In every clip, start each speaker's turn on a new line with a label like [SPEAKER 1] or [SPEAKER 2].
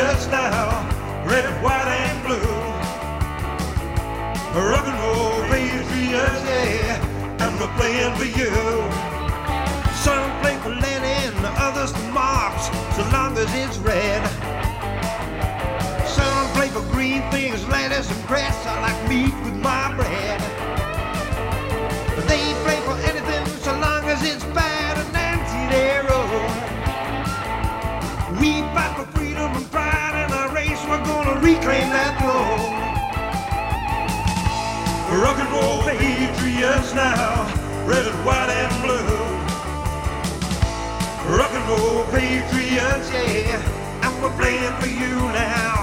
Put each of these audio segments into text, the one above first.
[SPEAKER 1] patriots now, red, white, and blue. Rock and roll patriots, yeah, and we're playing for you. Some play for Lenin, others for Marx, so long as it's red. Some play for green things, lettuce and grass, I like meat with my bread. Reclaim that throne. Rock and roll patriots now, red and white and blue. Rock and roll patriots, yeah, we're playing for you now.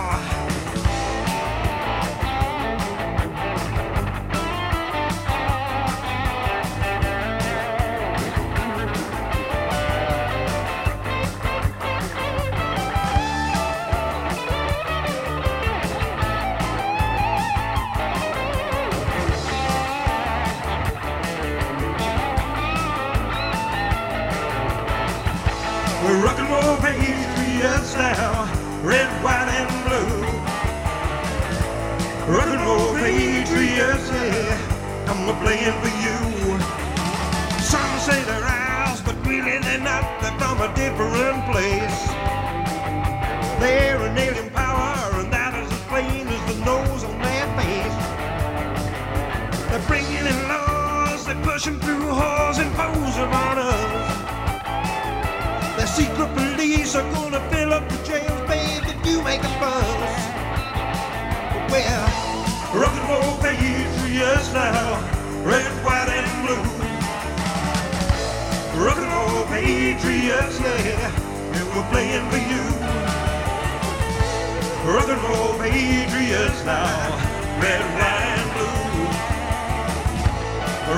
[SPEAKER 1] Rock and roll patriots now, red, white, and blue. Rock and roll patriots, yeah, and we're playing for you. Some say they're ours, but really they're not. They're from a different place. They're an alien power, and that is as plain as the nose on their face. They're bringing in laws, they're pushing through halls, imposing on us. The secret us now, red, white, and blue. Rock and roll patriots, yeah, and we're playing for you. Rock and roll patriots now, red, white, and blue.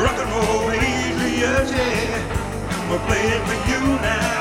[SPEAKER 1] Rock and roll patriots, yeah, and we're playing for you now.